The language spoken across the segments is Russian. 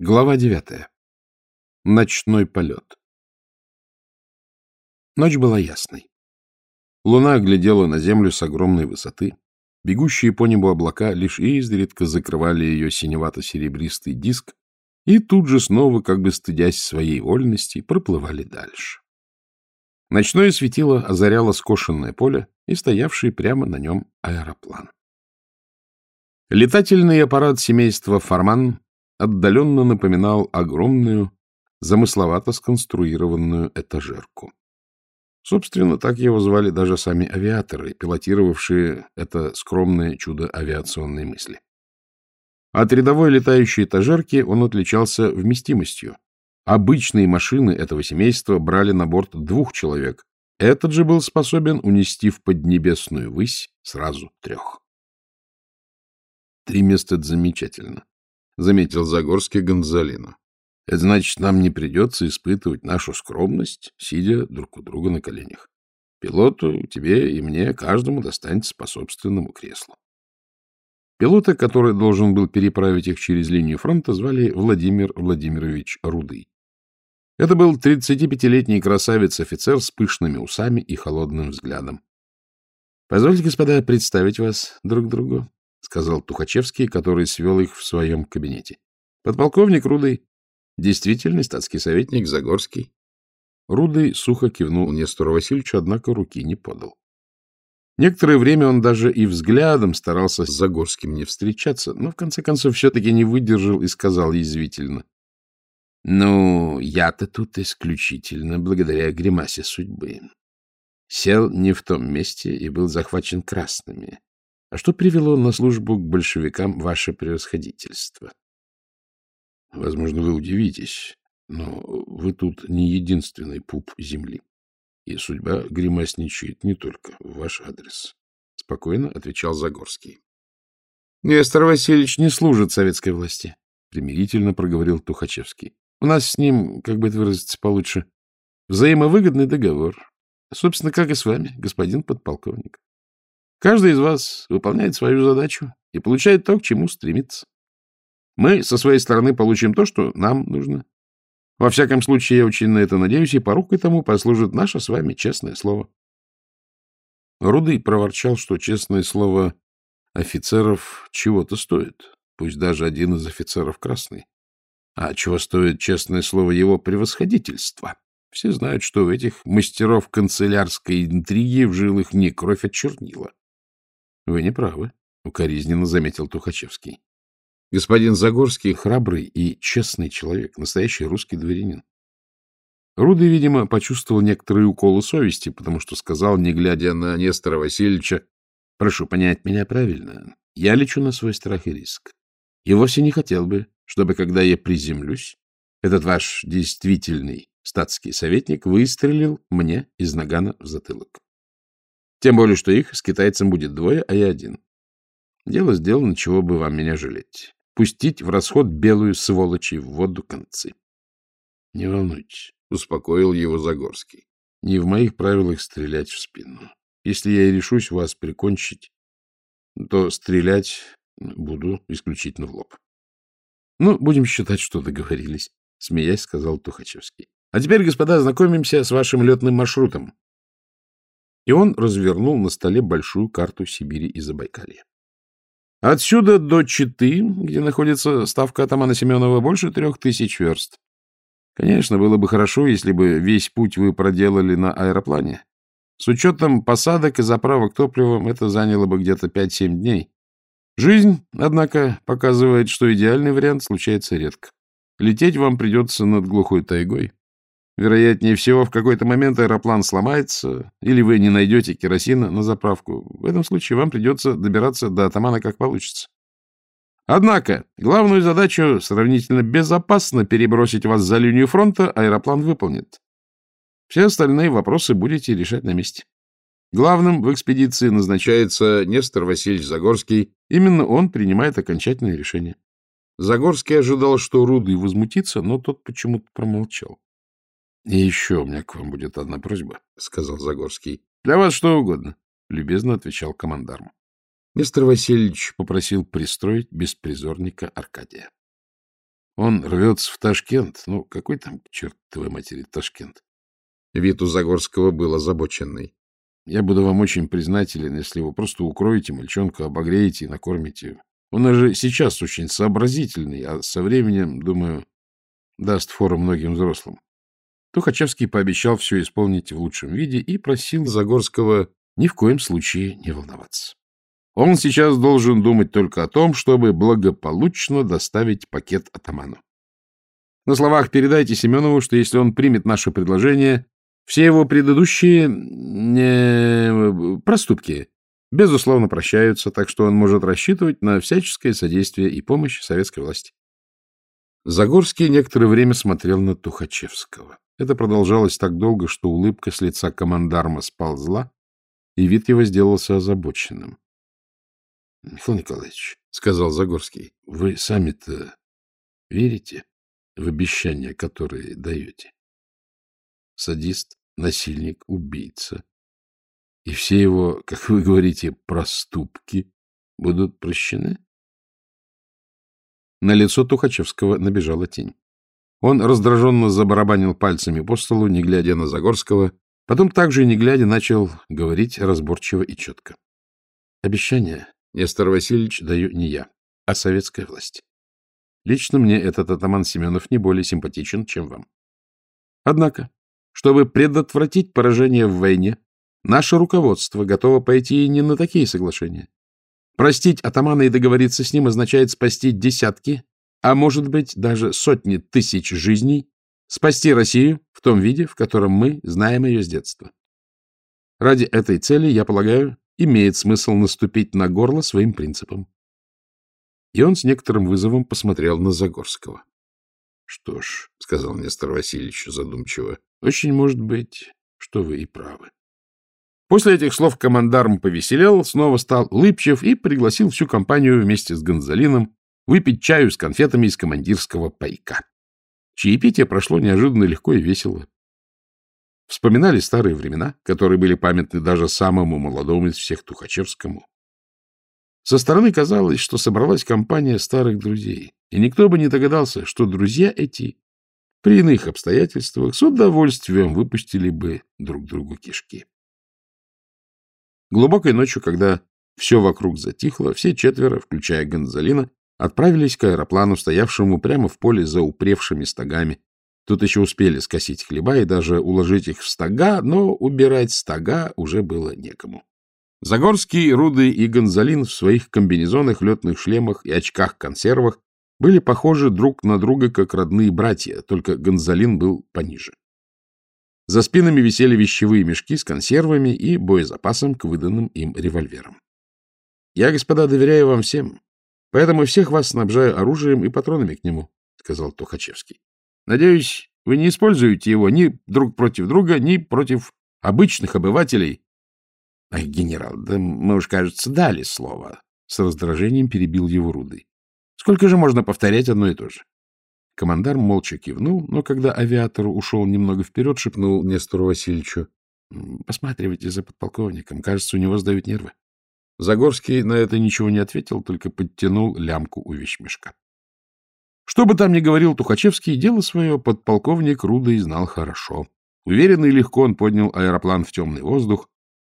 Глава девятая. Ночной полет. Ночь была ясной. Луна глядела на землю с огромной высоты. Бегущие по небу облака лишь изредка закрывали ее синевато-серебристый диск и тут же снова, как бы стыдясь своей вольности, проплывали дальше. Ночное светило озаряло скошенное поле и стоявший прямо на нем аэроплан. Летательный аппарат семейства Фарман отдаленно напоминал огромную, замысловато сконструированную этажерку. Собственно, так его звали даже сами авиаторы, пилотировавшие это скромное чудо авиационной мысли. От рядовой летающей этажерки он отличался вместимостью. Обычные машины этого семейства брали на борт двух человек. Этот же был способен унести в поднебесную высь сразу трех. Три места — это замечательно заметил Загорский Гонзалину. Это значит, нам не придется испытывать нашу скромность, сидя друг у друга на коленях. Пилоту, тебе и мне, каждому достанется по собственному креслу. Пилота, который должен был переправить их через линию фронта, звали Владимир Владимирович Рудый. Это был 35-летний красавец-офицер с пышными усами и холодным взглядом. — Позвольте, господа, представить вас друг другу. — сказал Тухачевский, который свел их в своем кабинете. — Подполковник Рудый, действительный статский советник Загорский. Рудый сухо кивнул Нестору Васильевичу, однако руки не подал. Некоторое время он даже и взглядом старался с Загорским не встречаться, но в конце концов все-таки не выдержал и сказал язвительно. — Ну, я-то тут исключительно благодаря гримасе судьбы. Сел не в том месте и был захвачен красными. А что привело на службу к большевикам ваше превосходительство? Возможно, вы удивитесь, но вы тут не единственный пуп земли. И судьба гримасничает не только в ваш адрес. Спокойно отвечал Загорский. Нестор Васильевич не служит советской власти, примирительно проговорил Тухачевский. У нас с ним, как бы это выразиться получше, взаимовыгодный договор. Собственно, как и с вами, господин подполковник. Каждый из вас выполняет свою задачу и получает то, к чему стремится. Мы со своей стороны получим то, что нам нужно. Во всяком случае, я очень на это надеюсь, и порукой тому послужит наше с вами честное слово. Рудый проворчал, что честное слово офицеров чего-то стоит, пусть даже один из офицеров красный. А чего стоит честное слово его превосходительства? Все знают, что в этих мастеров канцелярской интриги в жилах не кровь, а чернила. — Вы не правы, — укоризненно заметил Тухачевский. — Господин Загорский храбрый и честный человек, настоящий русский дворянин. Рудый, видимо, почувствовал некоторые уколы совести, потому что сказал, не глядя на Нестора Васильевича, «Прошу понять меня правильно. Я лечу на свой страх и риск. И вовсе не хотел бы, чтобы, когда я приземлюсь, этот ваш действительный статский советник выстрелил мне из нагана в затылок. Тем более, что их с китайцем будет двое, а я один. Дело сделано, чего бы вам меня жалеть. Пустить в расход белую сволочи в воду концы. — Не волнуйтесь, — успокоил его Загорский. — Не в моих правилах стрелять в спину. Если я и решусь вас прикончить, то стрелять буду исключительно в лоб. — Ну, будем считать, что договорились, — смеясь сказал Тухачевский. — А теперь, господа, знакомимся с вашим летным маршрутом и он развернул на столе большую карту Сибири и Забайкалья. Отсюда до Читы, где находится ставка атамана Семенова, больше трех тысяч верст. Конечно, было бы хорошо, если бы весь путь вы проделали на аэроплане. С учетом посадок и заправок топливом это заняло бы где-то 5-7 дней. Жизнь, однако, показывает, что идеальный вариант случается редко. Лететь вам придется над глухой тайгой, Вероятнее всего, в какой-то момент аэроплан сломается, или вы не найдете керосина на заправку. В этом случае вам придется добираться до атамана как получится. Однако, главную задачу сравнительно безопасно перебросить вас за линию фронта аэроплан выполнит. Все остальные вопросы будете решать на месте. Главным в экспедиции назначается Нестор Васильевич Загорский. Именно он принимает окончательное решение. Загорский ожидал, что Рудый возмутится, но тот почему-то промолчал. — И еще у меня к вам будет одна просьба, — сказал Загорский. — Для вас что угодно, — любезно отвечал командарм. Мистер Васильевич попросил пристроить беспризорника Аркадия. Он рвется в Ташкент. Ну, какой там, к чертовой матери, Ташкент? Вид у Загорского был озабоченный. Я буду вам очень признателен, если вы просто укроете мальчонку, обогреете и накормите. Он же сейчас очень сообразительный, а со временем, думаю, даст фору многим взрослым. Тухачевский пообещал все исполнить в лучшем виде и просил Загорского ни в коем случае не волноваться. Он сейчас должен думать только о том, чтобы благополучно доставить пакет атаману. На словах передайте Семенову, что если он примет наше предложение, все его предыдущие э, проступки безусловно прощаются, так что он может рассчитывать на всяческое содействие и помощь советской власти. Загорский некоторое время смотрел на Тухачевского. Это продолжалось так долго, что улыбка с лица командарма сползла, и вид его сделался озабоченным. — Михаил Николаевич, — сказал Загорский, — вы сами-то верите в обещания, которые даете? Садист, насильник, убийца. И все его, как вы говорите, проступки будут прощены? На лицо Тухачевского набежала тень. Он раздраженно забарабанил пальцами по столу, не глядя на Загорского, потом также, не глядя, начал говорить разборчиво и четко. Обещание Нестор Васильевич, даю не я, а советская власть. Лично мне этот атаман Семенов не более симпатичен, чем вам. Однако, чтобы предотвратить поражение в войне, наше руководство готово пойти и не на такие соглашения. Простить атамана и договориться с ним означает спасти десятки, а может быть даже сотни тысяч жизней, спасти Россию в том виде, в котором мы знаем ее с детства. Ради этой цели, я полагаю, имеет смысл наступить на горло своим принципам. И он с некоторым вызовом посмотрел на Загорского. — Что ж, — сказал Нестор Васильевич задумчиво, — очень может быть, что вы и правы. После этих слов командарм повеселел, снова стал улыбчив и пригласил всю компанию вместе с Гонзалином выпить чаю с конфетами из командирского пайка. Чаепитие прошло неожиданно легко и весело. Вспоминали старые времена, которые были памятны даже самому молодому из всех Тухачевскому. Со стороны казалось, что собралась компания старых друзей, и никто бы не догадался, что друзья эти при иных обстоятельствах с удовольствием выпустили бы друг другу кишки. Глубокой ночью, когда все вокруг затихло, все четверо, включая Гонзалина, отправились к аэроплану, стоявшему прямо в поле за упревшими стогами, Тут еще успели скосить хлеба и даже уложить их в стога, но убирать стога уже было некому. Загорский, Руды и Гонзалин в своих комбинезонах, летных шлемах и очках-консервах были похожи друг на друга, как родные братья, только Гонзалин был пониже. За спинами висели вещевые мешки с консервами и боезапасом к выданным им револьверам. — Я, господа, доверяю вам всем, поэтому всех вас снабжаю оружием и патронами к нему, — сказал Тухачевский. Надеюсь, вы не используете его ни друг против друга, ни против обычных обывателей. — Ах, генерал, да мы уж, кажется, дали слово. С раздражением перебил его Рудый. — Сколько же можно повторять одно и то же? Командар молча кивнул, но когда авиатор ушел немного вперед, шепнул Нестору Васильевичу. — Посматривайте за подполковником. Кажется, у него сдают нервы. Загорский на это ничего не ответил, только подтянул лямку у вещмешка. Что бы там ни говорил Тухачевский, дело свое подполковник Рудой знал хорошо. Уверенно и легко он поднял аэроплан в темный воздух,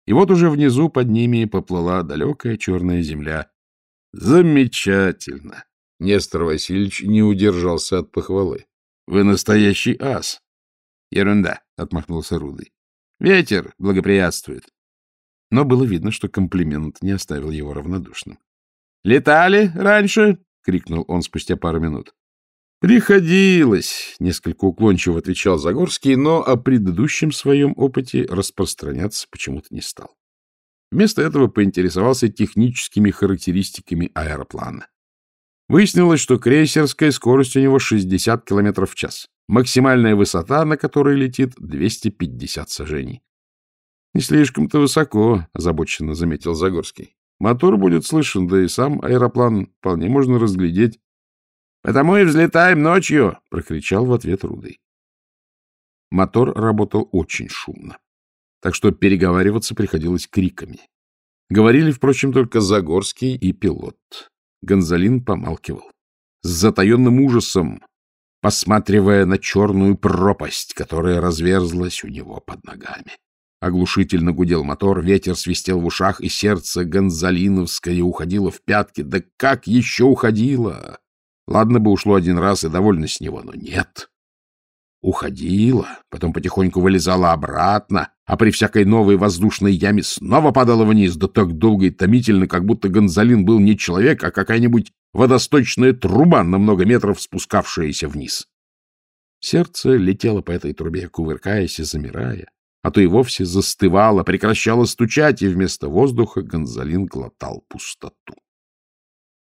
и вот уже внизу под ними поплыла далекая черная земля. Замечательно! Нестор Васильевич не удержался от похвалы. Вы настоящий ас. Ерунда, — отмахнулся Рудый. Ветер благоприятствует. Но было видно, что комплимент не оставил его равнодушным. — Летали раньше? — крикнул он спустя пару минут. «Приходилось», — несколько уклончиво отвечал Загорский, но о предыдущем своем опыте распространяться почему-то не стал. Вместо этого поинтересовался техническими характеристиками аэроплана. Выяснилось, что крейсерская скорость у него 60 км в час. Максимальная высота, на которой летит, 250 сажений. — Не слишком-то высоко, — озабоченно заметил Загорский. Мотор будет слышен, да и сам аэроплан вполне можно разглядеть. — Потому и взлетаем ночью! — прокричал в ответ Рудый. Мотор работал очень шумно, так что переговариваться приходилось криками. Говорили, впрочем, только Загорский и пилот. Гонзалин помалкивал. с затаенным ужасом, посматривая на черную пропасть, которая разверзлась у него под ногами. Оглушительно гудел мотор, ветер свистел в ушах, и сердце Гонзалиновское уходило в пятки. Да как еще уходило? Ладно бы ушло один раз и довольно с него, но нет. Уходило, потом потихоньку вылезала обратно, а при всякой новой воздушной яме снова падала вниз, да так долго и томительно, как будто Гонзалин был не человек, а какая-нибудь водосточная труба на много метров спускавшаяся вниз. Сердце летело по этой трубе, кувыркаясь и замирая а то и вовсе застывала, прекращала стучать, и вместо воздуха Гонзалин глотал пустоту.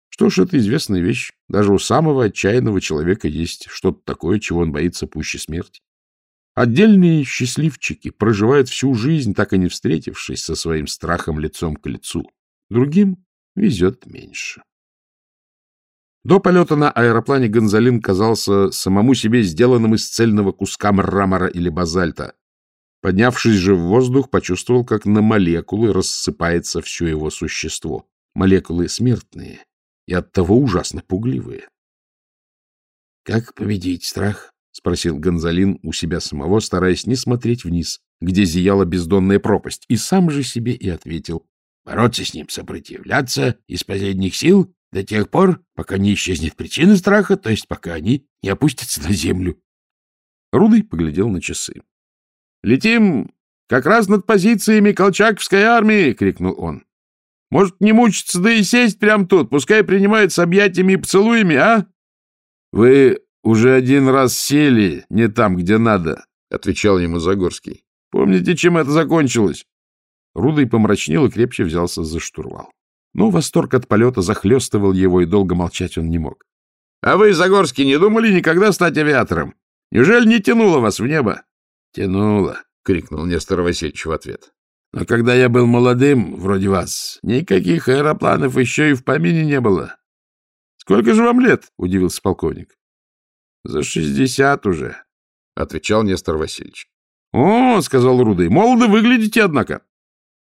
Что ж, это известная вещь. Даже у самого отчаянного человека есть что-то такое, чего он боится пуще смерти. Отдельные счастливчики проживают всю жизнь, так и не встретившись со своим страхом лицом к лицу. Другим везет меньше. До полета на аэроплане Гонзалин казался самому себе сделанным из цельного куска мрамора или базальта, Поднявшись же в воздух, почувствовал, как на молекулы рассыпается все его существо. Молекулы смертные и оттого ужасно пугливые. — Как победить страх? — спросил Гонзалин у себя самого, стараясь не смотреть вниз, где зияла бездонная пропасть, и сам же себе и ответил. — Бороться с ним, сопротивляться из последних сил до тех пор, пока не исчезнет причина страха, то есть пока они не опустятся на землю. Рудый поглядел на часы. Летим как раз над позициями Колчаковской армии! — крикнул он. — Может, не мучиться, да и сесть прямо тут, пускай принимают с объятиями и поцелуями, а? — Вы уже один раз сели не там, где надо, — отвечал ему Загорский. — Помните, чем это закончилось? Рудый помрачнел и крепче взялся за штурвал. Но восторг от полета захлестывал его, и долго молчать он не мог. — А вы, Загорский, не думали никогда стать авиатором? Неужели не тянуло вас в небо? Тянуло, — крикнул Нестор Васильевич в ответ. — Но когда я был молодым, вроде вас, никаких аэропланов еще и в помине не было. — Сколько же вам лет? — удивился полковник. — За шестьдесят уже, — отвечал Нестор Васильевич. — О, — сказал Рудый, — молодо выглядите, однако.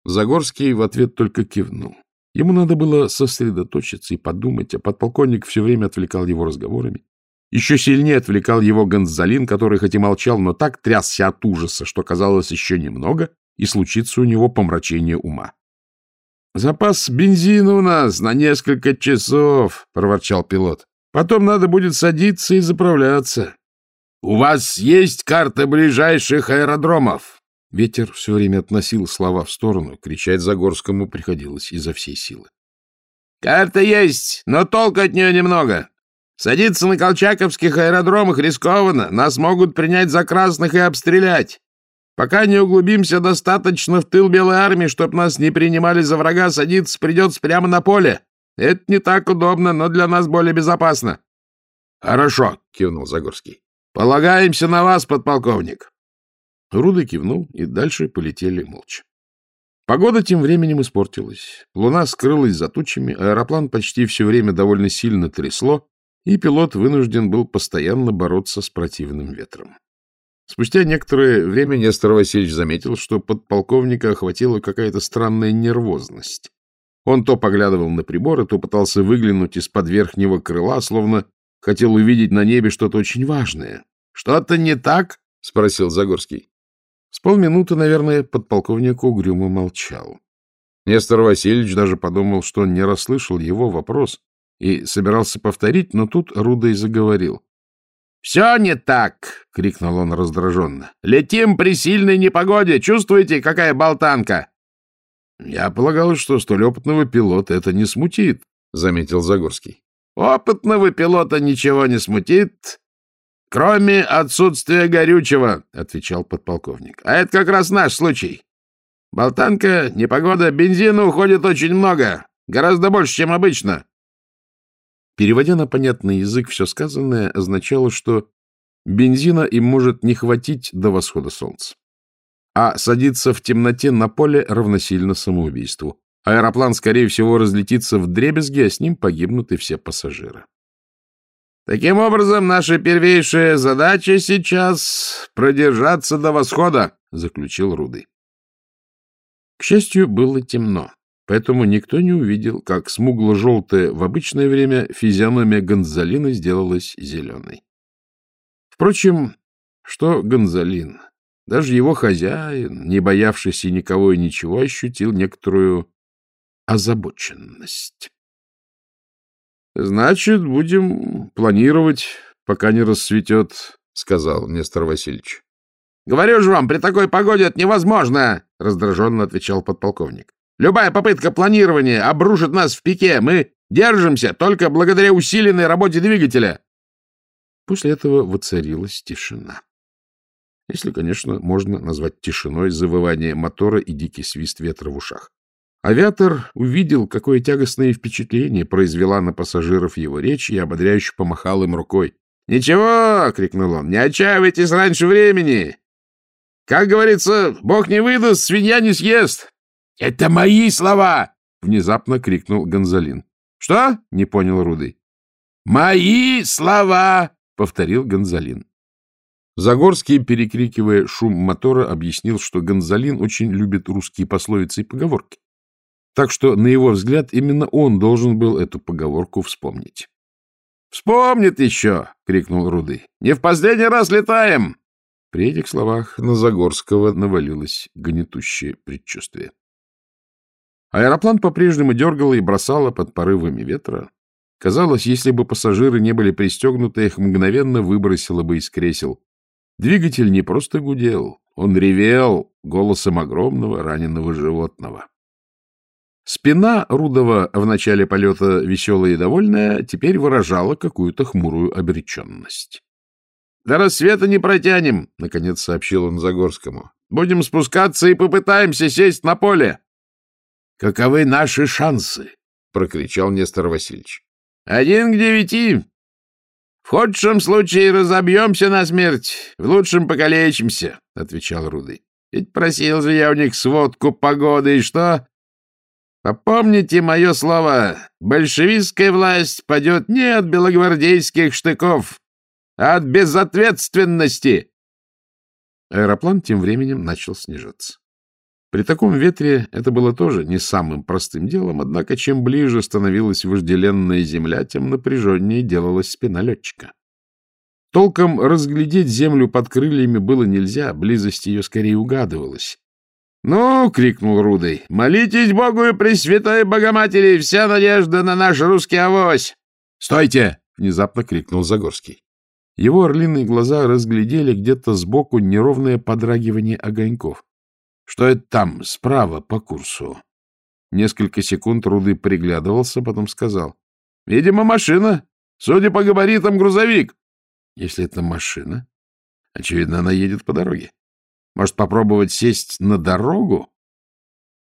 Загорский в ответ только кивнул. Ему надо было сосредоточиться и подумать, а подполковник все время отвлекал его разговорами. Еще сильнее отвлекал его Гонзалин, который хоть и молчал, но так трясся от ужаса, что казалось еще немного, и случится у него помрачение ума. — Запас бензина у нас на несколько часов, — проворчал пилот. — Потом надо будет садиться и заправляться. — У вас есть карта ближайших аэродромов? Ветер все время относил слова в сторону, кричать Загорскому приходилось изо всей силы. — Карта есть, но толку от нее немного. Садиться на колчаковских аэродромах рискованно, нас могут принять за красных и обстрелять. Пока не углубимся достаточно в тыл Белой армии, чтоб нас не принимали за врага, садиться придется прямо на поле. Это не так удобно, но для нас более безопасно. — Хорошо, — кивнул Загорский. — Полагаемся на вас, подполковник. Руда кивнул, и дальше полетели молча. Погода тем временем испортилась. Луна скрылась за тучами, аэроплан почти все время довольно сильно трясло, и пилот вынужден был постоянно бороться с противным ветром. Спустя некоторое время Нестор Васильевич заметил, что подполковника охватила какая-то странная нервозность. Он то поглядывал на приборы, то пытался выглянуть из-под верхнего крыла, словно хотел увидеть на небе что-то очень важное. — Что-то не так? — спросил Загорский. С полминуты, наверное, подполковник угрюмо молчал. Нестор Васильевич даже подумал, что он не расслышал его вопрос, и собирался повторить, но тут Рудой заговорил. — Все не так! — крикнул он раздраженно. — Летим при сильной непогоде. Чувствуете, какая болтанка? — Я полагал, что столь опытного пилота это не смутит, — заметил Загорский. — Опытного пилота ничего не смутит, кроме отсутствия горючего, — отвечал подполковник. — А это как раз наш случай. Болтанка, непогода, бензина уходит очень много, гораздо больше, чем обычно. Переводя на понятный язык все сказанное, означало, что бензина им может не хватить до восхода солнца. А садиться в темноте на поле равносильно самоубийству. Аэроплан, скорее всего, разлетится в дребезги, а с ним погибнут и все пассажиры. Таким образом, наша первейшая задача сейчас — продержаться до восхода, — заключил Рудый. К счастью, было темно. Поэтому никто не увидел, как смугло-желтая в обычное время физиономия Гонзалина сделалась зеленой. Впрочем, что Гонзалин? Даже его хозяин, не боявшийся никого и ничего, ощутил некоторую озабоченность. — Значит, будем планировать, пока не рассветет, — сказал Нестор Васильевич. — Говорю же вам, при такой погоде это невозможно, — раздраженно отвечал подполковник. — Любая попытка планирования обрушит нас в пике. Мы держимся только благодаря усиленной работе двигателя. После этого воцарилась тишина. Если, конечно, можно назвать тишиной завывание мотора и дикий свист ветра в ушах. Авиатор увидел, какое тягостное впечатление произвела на пассажиров его речь и ободряюще помахал им рукой. «Ничего!» — крикнул он. «Не отчаивайтесь раньше времени! Как говорится, бог не выдаст, свинья не съест!» «Это мои слова!» — внезапно крикнул Гонзалин. «Что?» — не понял Рудый. «Мои слова!» — повторил Гонзалин. Загорский, перекрикивая шум мотора, объяснил, что Гонзалин очень любит русские пословицы и поговорки. Так что, на его взгляд, именно он должен был эту поговорку вспомнить. — Вспомнит еще! — крикнул Руды. — Не в последний раз летаем! При этих словах на Загорского навалилось гнетущее предчувствие. Аэроплан по-прежнему дергало и бросало под порывами ветра. Казалось, если бы пассажиры не были пристегнуты, их мгновенно выбросило бы из кресел. Двигатель не просто гудел, он ревел голосом огромного раненого животного. Спина Рудова, в начале полета веселая и довольная, теперь выражала какую-то хмурую обреченность. — До рассвета не протянем, — наконец сообщил он Загорскому. — Будем спускаться и попытаемся сесть на поле. — Каковы наши шансы? — прокричал Нестор Васильевич. — Один к девяти. В худшем случае разобьемся на смерть, в лучшем покалечимся, — отвечал Рудый. — Ведь просил же я у них сводку погоды, и что? Попомните мое слово, большевистская власть падет не от белогвардейских штыков, а от безответственности. Аэроплан тем временем начал снижаться. При таком ветре это было тоже не самым простым делом, однако чем ближе становилась вожделенная земля, тем напряженнее делалась спина летчика. Толком разглядеть землю под крыльями было нельзя, близость ее скорее угадывалась. — Ну, — крикнул Рудой, — молитесь Богу и Пресвятой Богоматери, вся надежда на наш русский авось! — Стойте! — внезапно крикнул Загорский. Его орлиные глаза разглядели где-то сбоку неровное подрагивание огоньков. — Что это там, справа, по курсу? Несколько секунд Рудый приглядывался, потом сказал. — Видимо, машина. Судя по габаритам, грузовик. — Если это машина, очевидно, она едет по дороге. Может, попробовать сесть на дорогу?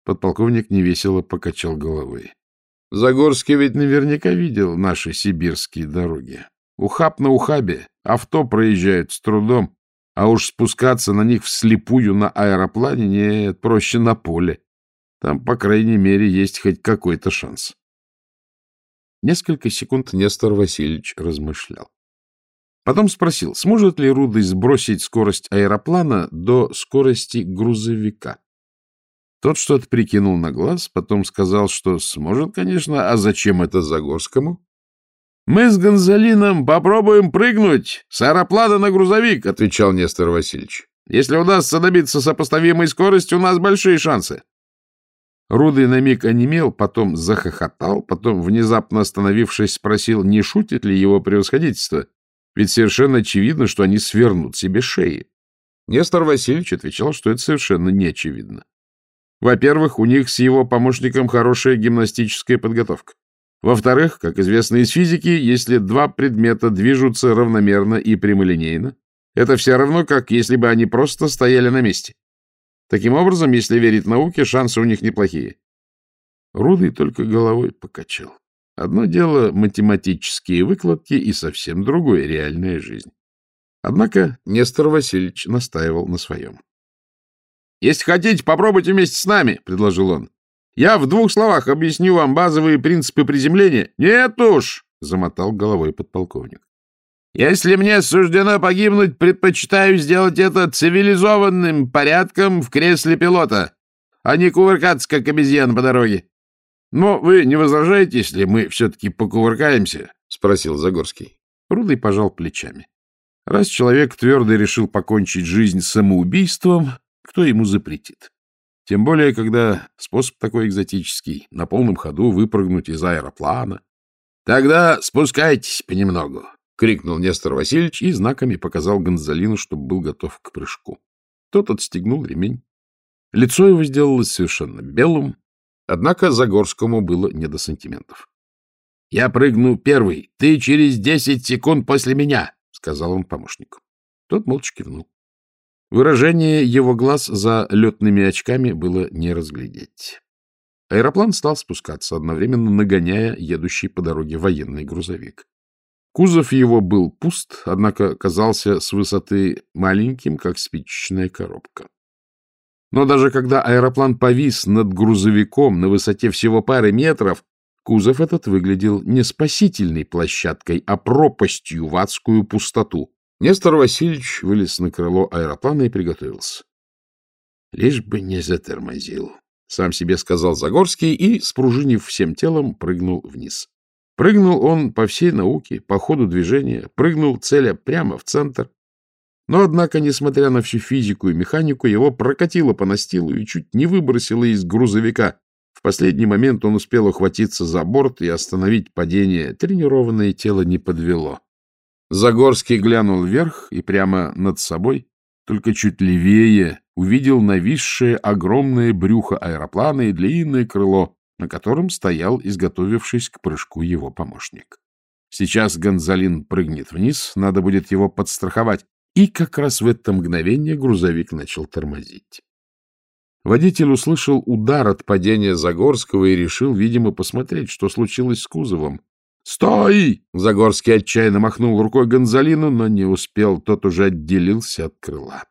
Подполковник невесело покачал головой. Загорский ведь наверняка видел наши сибирские дороги. Ухаб на ухабе, авто проезжают с трудом, а уж спускаться на них вслепую на аэроплане нет, проще на поле. Там, по крайней мере, есть хоть какой-то шанс. Несколько секунд Нестор Васильевич размышлял. Потом спросил, сможет ли Рудый сбросить скорость аэроплана до скорости грузовика. Тот что-то прикинул на глаз, потом сказал, что сможет, конечно, а зачем это Загорскому? — Мы с Гонзалином попробуем прыгнуть с аэроплана на грузовик, — отвечал Нестор Васильевич. — Если удастся добиться сопоставимой скорости, у нас большие шансы. Рудый на миг онемел, потом захохотал, потом, внезапно остановившись, спросил, не шутит ли его превосходительство. Ведь совершенно очевидно, что они свернут себе шеи. Нестор Васильевич отвечал, что это совершенно не очевидно. Во-первых, у них с его помощником хорошая гимнастическая подготовка. Во-вторых, как известно из физики, если два предмета движутся равномерно и прямолинейно, это все равно, как если бы они просто стояли на месте. Таким образом, если верить науке, шансы у них неплохие. Рудый только головой покачал. Одно дело математические выкладки и совсем другое — реальная жизнь. Однако Нестор Васильевич настаивал на своем. — Если хотите, попробуйте вместе с нами, — предложил он. — Я в двух словах объясню вам базовые принципы приземления. — Нет уж, — замотал головой подполковник. — Если мне суждено погибнуть, предпочитаю сделать это цивилизованным порядком в кресле пилота, а не кувыркаться, как обезьян по дороге. — Но вы не возражаете, если мы все-таки покувыркаемся? — спросил Загорский. Рудый пожал плечами. Раз человек твердо решил покончить жизнь самоубийством, кто ему запретит? Тем более, когда способ такой экзотический — на полном ходу выпрыгнуть из аэроплана. — Тогда спускайтесь понемногу, — крикнул Нестор Васильевич и знаками показал Гонзалину, чтобы был готов к прыжку. Тот отстегнул ремень. Лицо его сделалось совершенно белым, однако Загорскому было не до сантиментов. — Я прыгну первый, ты через десять секунд после меня, — сказал он помощнику. Тот молча кивнул. Выражение его глаз за летными очками было не разглядеть. Аэроплан стал спускаться, одновременно нагоняя едущий по дороге военный грузовик. Кузов его был пуст, однако казался с высоты маленьким, как спичечная коробка. Но даже когда аэроплан повис над грузовиком на высоте всего пары метров, кузов этот выглядел не спасительной площадкой, а пропастью в адскую пустоту. Нестор Васильевич вылез на крыло аэроплана и приготовился. — Лишь бы не затормозил, — сам себе сказал Загорский и, спружинив всем телом, прыгнул вниз. Прыгнул он по всей науке, по ходу движения, прыгнул, целя прямо в центр. Но, однако, несмотря на всю физику и механику, его прокатило по настилу и чуть не выбросило из грузовика. В последний момент он успел ухватиться за борт и остановить падение. Тренированное тело не подвело. Загорский глянул вверх и прямо над собой, только чуть левее, увидел нависшее огромное брюхо аэроплана и длинное крыло, на котором стоял, изготовившись к прыжку, его помощник. Сейчас Гонзалин прыгнет вниз, надо будет его подстраховать, и как раз в это мгновение грузовик начал тормозить. Водитель услышал удар от падения Загорского и решил, видимо, посмотреть, что случилось с кузовом. «Стой!» — Загорский отчаянно махнул рукой Гонзалину, но не успел, тот уже отделился от крыла.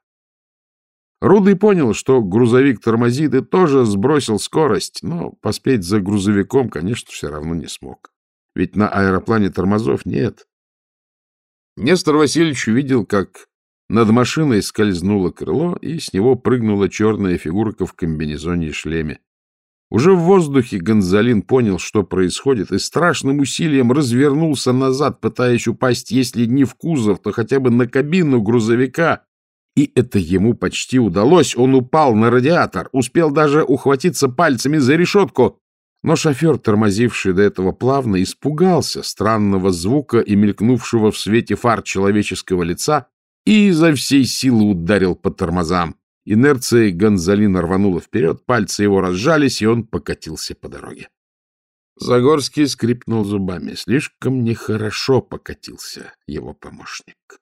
Рудый понял, что грузовик тормозит и тоже сбросил скорость, но поспеть за грузовиком, конечно, все равно не смог. Ведь на аэроплане тормозов нет. Нестор Васильевич увидел, как над машиной скользнуло крыло, и с него прыгнула черная фигурка в комбинезоне и шлеме. Уже в воздухе Гонзалин понял, что происходит, и страшным усилием развернулся назад, пытаясь упасть, если не в кузов, то хотя бы на кабину грузовика. И это ему почти удалось. Он упал на радиатор, успел даже ухватиться пальцами за решетку. Но шофер, тормозивший до этого плавно, испугался странного звука и мелькнувшего в свете фар человеческого лица и изо всей силы ударил по тормозам. Инерция Гонзалина рванула вперед, пальцы его разжались, и он покатился по дороге. Загорский скрипнул зубами. Слишком нехорошо покатился его помощник.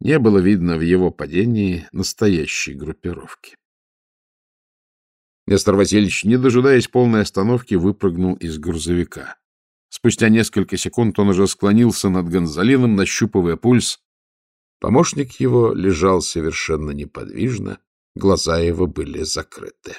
Не было видно в его падении настоящей группировки. Нестор Васильевич, не дожидаясь полной остановки, выпрыгнул из грузовика. Спустя несколько секунд он уже склонился над Гонзалином, нащупывая пульс, Помощник его лежал совершенно неподвижно, глаза его были закрыты.